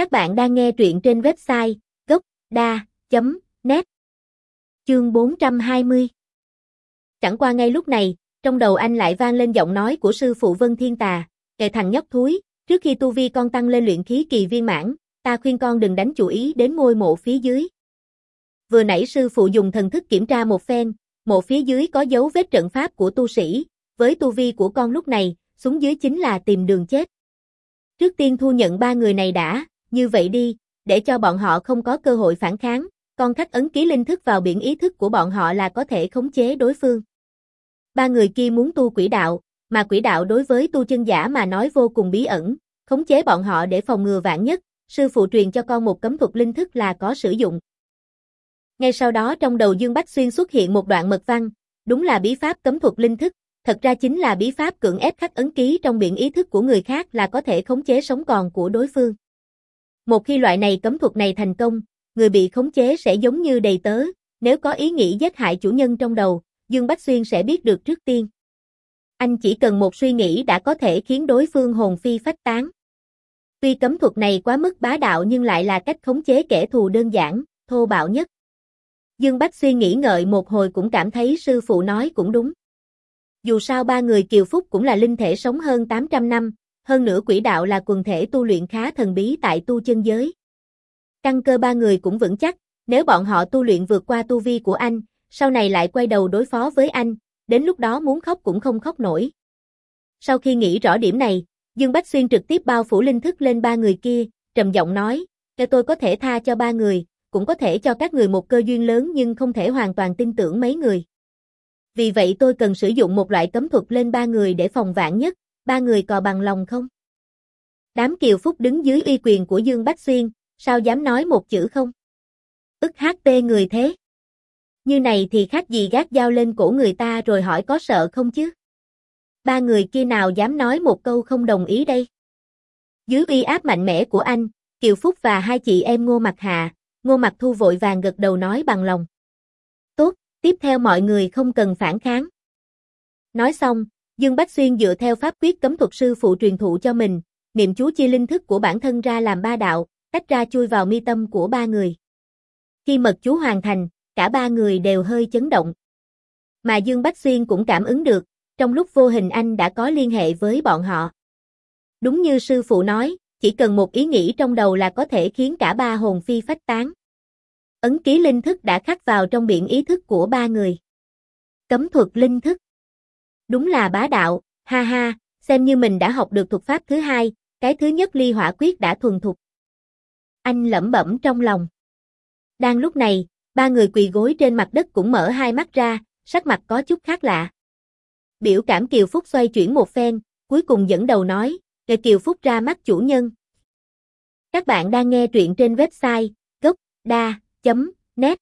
Các bạn đang nghe truyện trên website gốc.da.net Chương 420 Chẳng qua ngay lúc này, trong đầu anh lại vang lên giọng nói của sư phụ Vân Thiên Tà, kệ thằng nhóc thúi, trước khi tu vi con tăng lên luyện khí kỳ viên mãn, ta khuyên con đừng đánh chủ ý đến ngôi mộ phía dưới. Vừa nãy sư phụ dùng thần thức kiểm tra một phen, mộ phía dưới có dấu vết trận pháp của tu sĩ, với tu vi của con lúc này, xuống dưới chính là tìm đường chết. Trước tiên thu nhận ba người này đã, như vậy đi, để cho bọn họ không có cơ hội phản kháng, con khắc ấn ký linh thức vào biển ý thức của bọn họ là có thể khống chế đối phương. Ba người kia muốn tu quỷ đạo, mà quỷ đạo đối với tu chân giả mà nói vô cùng bí ẩn, khống chế bọn họ để phòng ngừa vạn nhất, sư phụ truyền cho con một cấm thuật linh thức là có sử dụng. Ngay sau đó trong đầu Dương Bách Xuyên xuất hiện một đoạn mật văn, đúng là bí pháp cấm thuật linh thức, thật ra chính là bí pháp cưỡng ép khắc ấn ký trong biển ý thức của người khác là có thể khống chế sống còn của đối phương. Một khi loại này cấm thuật này thành công, người bị khống chế sẽ giống như đầy tớ, nếu có ý nghĩ giết hại chủ nhân trong đầu, Dương Bách Xuyên sẽ biết được trước tiên. Anh chỉ cần một suy nghĩ đã có thể khiến đối phương hồn phi phách tán. Tuy cấm thuật này quá mức bá đạo nhưng lại là cách khống chế kẻ thù đơn giản, thô bạo nhất. Dương Bách Xuyên nghĩ ngợi một hồi cũng cảm thấy sư phụ nói cũng đúng. Dù sao ba người Kiều Phúc cũng là linh thể sống hơn 800 năm, hơn nữa quỷ đạo là quần thể tu luyện khá thần bí tại tu chân giới. Căn cơ ba người cũng vững chắc, nếu bọn họ tu luyện vượt qua tu vi của anh, sau này lại quay đầu đối phó với anh, đến lúc đó muốn khóc cũng không khóc nổi. Sau khi nghĩ rõ điểm này, Dương Bách Xuyên trực tiếp bao phủ linh thức lên ba người kia, trầm giọng nói, cho tôi có thể tha cho ba người, cũng có thể cho các người một cơ duyên lớn nhưng không thể hoàn toàn tin tưởng mấy người. Vì vậy tôi cần sử dụng một loại cấm thuật lên ba người để phòng vạn nhất, ba người cò bằng lòng không? Đám Kiều Phúc đứng dưới uy quyền của Dương Bách Xuyên, sao dám nói một chữ không? Ức hát tê người thế. Như này thì khác gì gác dao lên cổ người ta rồi hỏi có sợ không chứ? Ba người kia nào dám nói một câu không đồng ý đây? Dưới uy áp mạnh mẽ của anh, Kiều Phúc và hai chị em Ngô Mặc Hà, Ngô Mặc Thu vội vàng gật đầu nói bằng lòng. Tốt, tiếp theo mọi người không cần phản kháng. Nói xong, Dương Bách Xuyên dựa theo pháp quyết cấm thuật sư phụ truyền thụ cho mình, niệm chú chia linh thức của bản thân ra làm ba đạo, tách ra chui vào mi tâm của ba người. Khi mật chú hoàn thành, cả ba người đều hơi chấn động. Mà Dương Bách Xuyên cũng cảm ứng được, trong lúc vô hình anh đã có liên hệ với bọn họ. Đúng như sư phụ nói, chỉ cần một ý nghĩ trong đầu là có thể khiến cả ba hồn phi phách tán. Ấn ký linh thức đã khắc vào trong biển ý thức của ba người. Cấm thuật linh thức. Đúng là bá đạo, ha ha, xem như mình đã học được thuật pháp thứ hai, cái thứ nhất ly hỏa quyết đã thuần thục. Anh lẩm bẩm trong lòng. Đang lúc này, ba người quỳ gối trên mặt đất cũng mở hai mắt ra, sắc mặt có chút khác lạ. Biểu cảm Kiều Phúc xoay chuyển một phen, cuối cùng dẫn đầu nói, để Kiều Phúc ra mắt chủ nhân. Các bạn đang nghe truyện trên website gocda.net